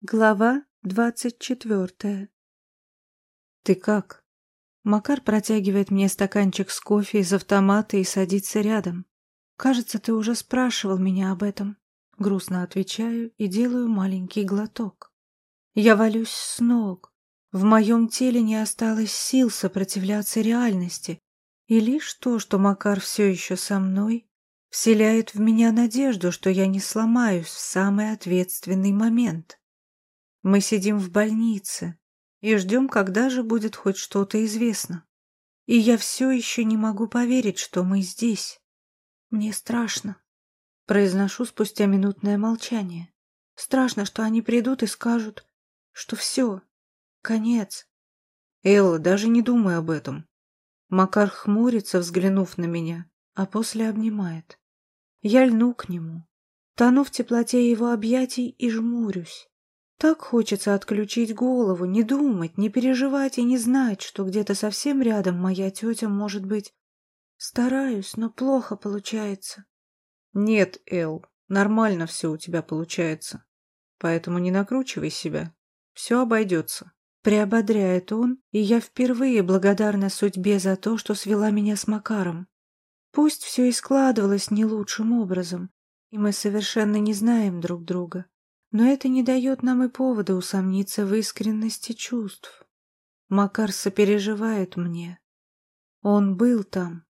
Глава двадцать четвертая. «Ты как?» Макар протягивает мне стаканчик с кофе из автомата и садится рядом. «Кажется, ты уже спрашивал меня об этом». Грустно отвечаю и делаю маленький глоток. Я валюсь с ног. В моем теле не осталось сил сопротивляться реальности. И лишь то, что Макар все еще со мной, вселяет в меня надежду, что я не сломаюсь в самый ответственный момент. Мы сидим в больнице и ждем, когда же будет хоть что-то известно. И я все еще не могу поверить, что мы здесь. Мне страшно. Произношу спустя минутное молчание. Страшно, что они придут и скажут, что все, конец. Элла, даже не думай об этом. Макар хмурится, взглянув на меня, а после обнимает. Я льну к нему, тону в теплоте его объятий и жмурюсь. Так хочется отключить голову, не думать, не переживать и не знать, что где-то совсем рядом моя тетя может быть. Стараюсь, но плохо получается. Нет, Эл, нормально все у тебя получается. Поэтому не накручивай себя. Все обойдется. Приободряет он, и я впервые благодарна судьбе за то, что свела меня с Макаром. Пусть все и складывалось не лучшим образом, и мы совершенно не знаем друг друга но это не дает нам и повода усомниться в искренности чувств. Макар сопереживает мне. Он был там,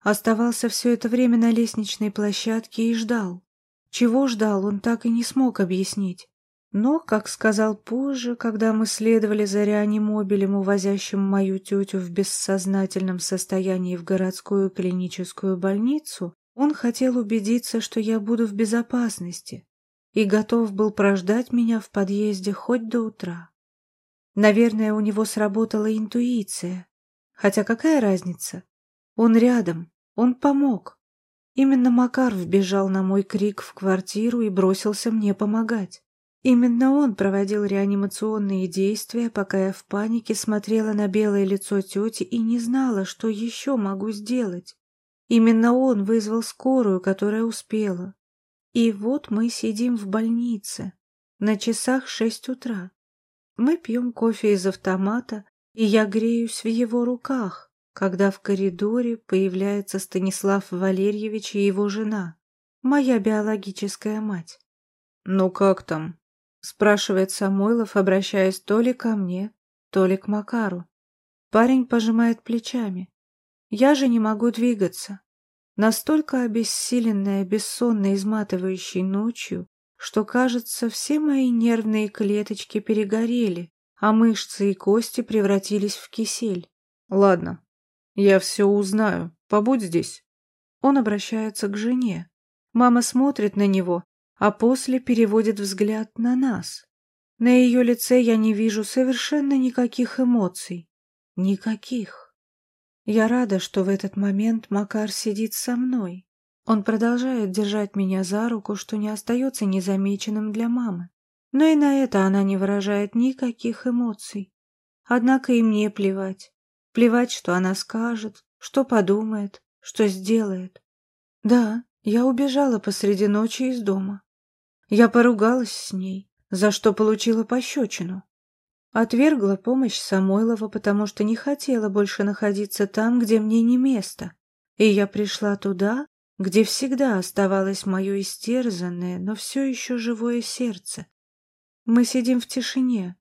оставался все это время на лестничной площадке и ждал. Чего ждал, он так и не смог объяснить. Но, как сказал позже, когда мы следовали за реанимобилем, увозящим мою тетю в бессознательном состоянии в городскую клиническую больницу, он хотел убедиться, что я буду в безопасности, и готов был прождать меня в подъезде хоть до утра. Наверное, у него сработала интуиция. Хотя какая разница? Он рядом, он помог. Именно Макар вбежал на мой крик в квартиру и бросился мне помогать. Именно он проводил реанимационные действия, пока я в панике смотрела на белое лицо тети и не знала, что еще могу сделать. Именно он вызвал скорую, которая успела. И вот мы сидим в больнице. На часах шесть утра. Мы пьем кофе из автомата, и я греюсь в его руках, когда в коридоре появляется Станислав Валерьевич и его жена, моя биологическая мать. «Ну как там?» — спрашивает Самойлов, обращаясь то ли ко мне, то ли к Макару. Парень пожимает плечами. Я же не могу двигаться настолько обессиленная бессонной изматывающей ночью, что, кажется, все мои нервные клеточки перегорели, а мышцы и кости превратились в кисель. «Ладно, я все узнаю. Побудь здесь». Он обращается к жене. Мама смотрит на него, а после переводит взгляд на нас. На ее лице я не вижу совершенно никаких эмоций. Никаких. Я рада, что в этот момент Макар сидит со мной. Он продолжает держать меня за руку, что не остается незамеченным для мамы. Но и на это она не выражает никаких эмоций. Однако и мне плевать. Плевать, что она скажет, что подумает, что сделает. Да, я убежала посреди ночи из дома. Я поругалась с ней, за что получила пощечину. Отвергла помощь Самойлова, потому что не хотела больше находиться там, где мне не место. И я пришла туда, где всегда оставалось мое истерзанное, но все еще живое сердце. Мы сидим в тишине.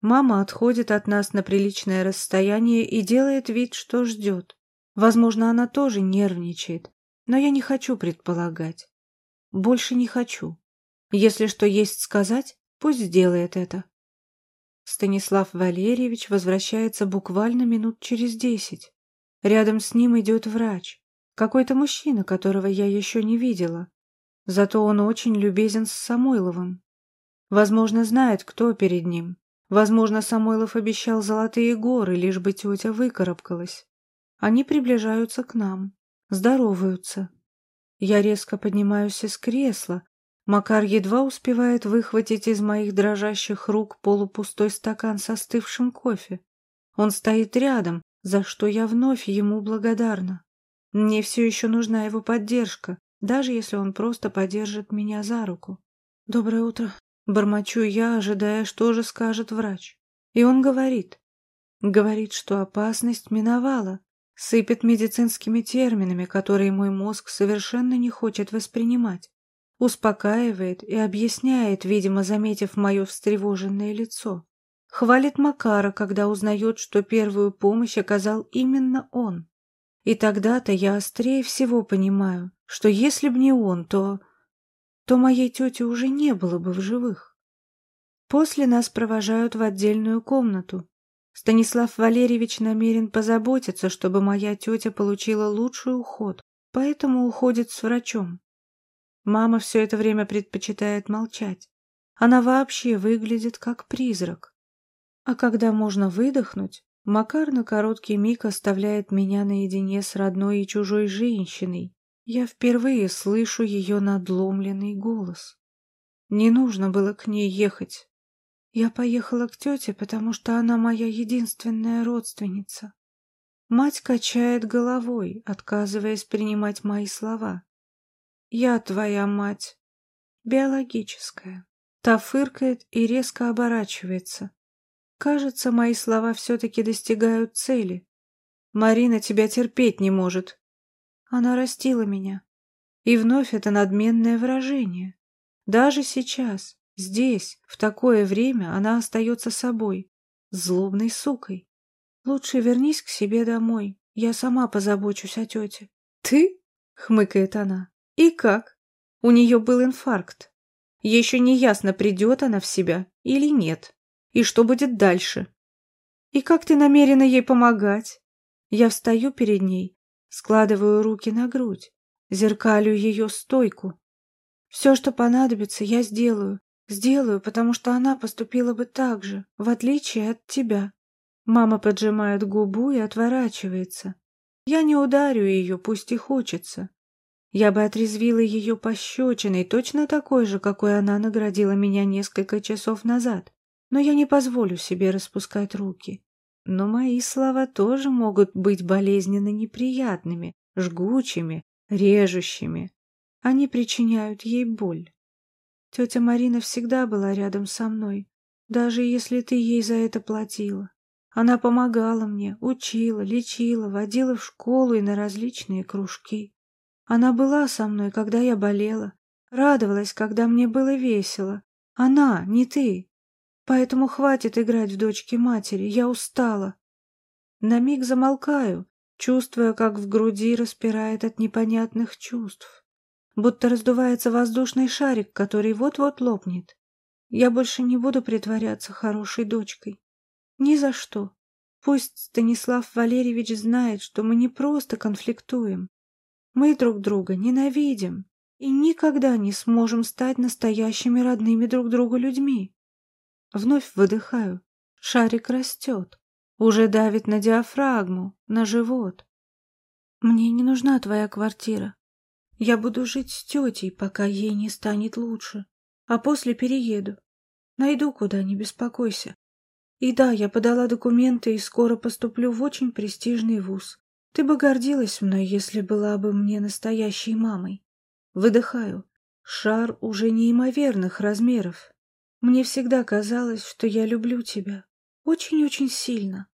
Мама отходит от нас на приличное расстояние и делает вид, что ждет. Возможно, она тоже нервничает, но я не хочу предполагать. Больше не хочу. Если что есть сказать, пусть сделает это. Станислав Валерьевич возвращается буквально минут через десять. Рядом с ним идет врач. Какой-то мужчина, которого я еще не видела. Зато он очень любезен с Самойловым. Возможно, знает, кто перед ним. Возможно, Самойлов обещал золотые горы, лишь бы тетя выкарабкалась. Они приближаются к нам, здороваются. Я резко поднимаюсь из кресла, Макар едва успевает выхватить из моих дрожащих рук полупустой стакан с остывшим кофе. Он стоит рядом, за что я вновь ему благодарна. Мне все еще нужна его поддержка, даже если он просто поддержит меня за руку. «Доброе утро», Бормочу я, ожидая, что же скажет врач. И он говорит. Говорит, что опасность миновала. Сыпет медицинскими терминами, которые мой мозг совершенно не хочет воспринимать. Успокаивает и объясняет, видимо, заметив мое встревоженное лицо. Хвалит Макара, когда узнает, что первую помощь оказал именно он. И тогда-то я острее всего понимаю, что если б не он, то... то моей тети уже не было бы в живых. После нас провожают в отдельную комнату. Станислав Валерьевич намерен позаботиться, чтобы моя тетя получила лучший уход, поэтому уходит с врачом. Мама все это время предпочитает молчать. Она вообще выглядит как призрак. А когда можно выдохнуть, Макар на короткий миг оставляет меня наедине с родной и чужой женщиной. Я впервые слышу ее надломленный голос. Не нужно было к ней ехать. Я поехала к тете, потому что она моя единственная родственница. Мать качает головой, отказываясь принимать мои слова. Я твоя мать. Биологическая. Та фыркает и резко оборачивается. Кажется, мои слова все-таки достигают цели. Марина тебя терпеть не может. Она растила меня. И вновь это надменное выражение. Даже сейчас, здесь, в такое время, она остается собой, злобной сукой. Лучше вернись к себе домой, я сама позабочусь о тете. Ты? — хмыкает она. И как? У нее был инфаркт. Еще не ясно, придет она в себя или нет и что будет дальше. И как ты намерена ей помогать? Я встаю перед ней, складываю руки на грудь, зеркалю ее стойку. Все, что понадобится, я сделаю. Сделаю, потому что она поступила бы так же, в отличие от тебя. Мама поджимает губу и отворачивается. Я не ударю ее, пусть и хочется. Я бы отрезвила ее пощечиной, точно такой же, какой она наградила меня несколько часов назад но я не позволю себе распускать руки. Но мои слова тоже могут быть болезненно неприятными, жгучими, режущими. Они причиняют ей боль. Тетя Марина всегда была рядом со мной, даже если ты ей за это платила. Она помогала мне, учила, лечила, водила в школу и на различные кружки. Она была со мной, когда я болела, радовалась, когда мне было весело. Она, не ты. Поэтому хватит играть в дочки матери, я устала. На миг замолкаю, чувствуя, как в груди распирает от непонятных чувств. Будто раздувается воздушный шарик, который вот-вот лопнет. Я больше не буду притворяться хорошей дочкой. Ни за что. Пусть Станислав Валерьевич знает, что мы не просто конфликтуем. Мы друг друга ненавидим и никогда не сможем стать настоящими родными друг другу людьми. Вновь выдыхаю. Шарик растет. Уже давит на диафрагму, на живот. Мне не нужна твоя квартира. Я буду жить с тетей, пока ей не станет лучше. А после перееду. Найду куда, не беспокойся. И да, я подала документы и скоро поступлю в очень престижный вуз. Ты бы гордилась мной, если была бы мне настоящей мамой. Выдыхаю. Шар уже неимоверных размеров. Мне всегда казалось, что я люблю тебя. Очень-очень сильно.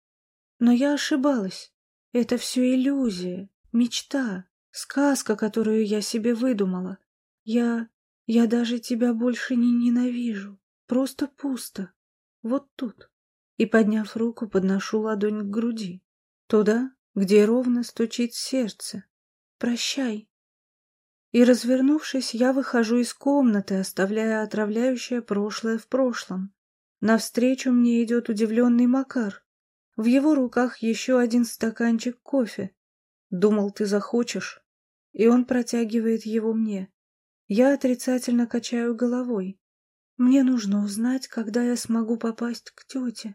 Но я ошибалась. Это все иллюзия, мечта, сказка, которую я себе выдумала. Я... я даже тебя больше не ненавижу. Просто пусто. Вот тут. И, подняв руку, подношу ладонь к груди. Туда, где ровно стучит сердце. Прощай. И, развернувшись, я выхожу из комнаты, оставляя отравляющее прошлое в прошлом. Навстречу мне идет удивленный Макар. В его руках еще один стаканчик кофе. Думал, ты захочешь. И он протягивает его мне. Я отрицательно качаю головой. Мне нужно узнать, когда я смогу попасть к тете.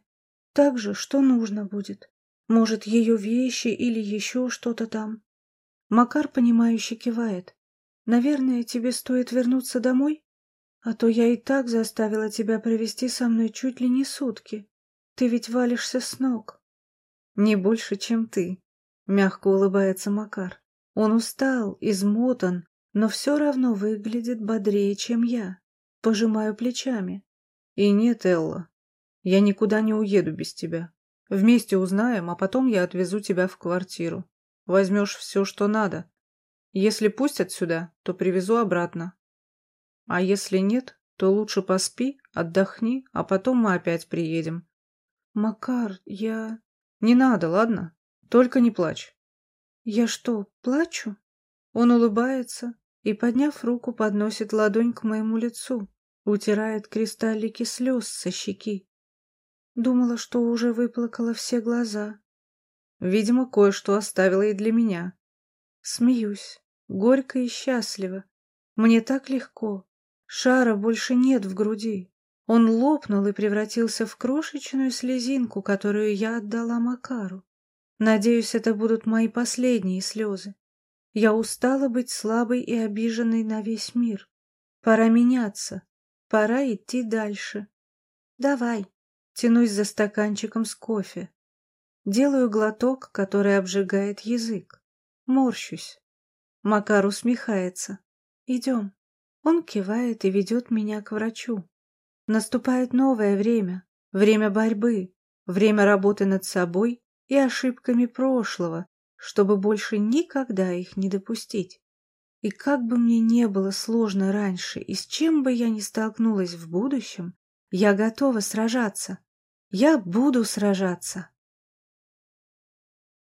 Так же, что нужно будет. Может, ее вещи или еще что-то там. Макар, понимающе кивает. Наверное, тебе стоит вернуться домой? А то я и так заставила тебя провести со мной чуть ли не сутки. Ты ведь валишься с ног. Не больше, чем ты, — мягко улыбается Макар. Он устал, измотан, но все равно выглядит бодрее, чем я. Пожимаю плечами. И нет, Элла, я никуда не уеду без тебя. Вместе узнаем, а потом я отвезу тебя в квартиру. Возьмешь все, что надо. Если пустят сюда, то привезу обратно. А если нет, то лучше поспи, отдохни, а потом мы опять приедем. Макар, я... Не надо, ладно? Только не плачь. Я что, плачу? Он улыбается и, подняв руку, подносит ладонь к моему лицу, утирает кристаллики слез со щеки. Думала, что уже выплакала все глаза. Видимо, кое-что оставила и для меня. Смеюсь, горько и счастливо. Мне так легко. Шара больше нет в груди. Он лопнул и превратился в крошечную слезинку, которую я отдала Макару. Надеюсь, это будут мои последние слезы. Я устала быть слабой и обиженной на весь мир. Пора меняться. Пора идти дальше. Давай. Тянусь за стаканчиком с кофе. Делаю глоток, который обжигает язык. Морщусь. Макар усмехается. Идем. Он кивает и ведет меня к врачу. Наступает новое время, время борьбы, время работы над собой и ошибками прошлого, чтобы больше никогда их не допустить. И как бы мне не было сложно раньше, и с чем бы я ни столкнулась в будущем, я готова сражаться. Я буду сражаться.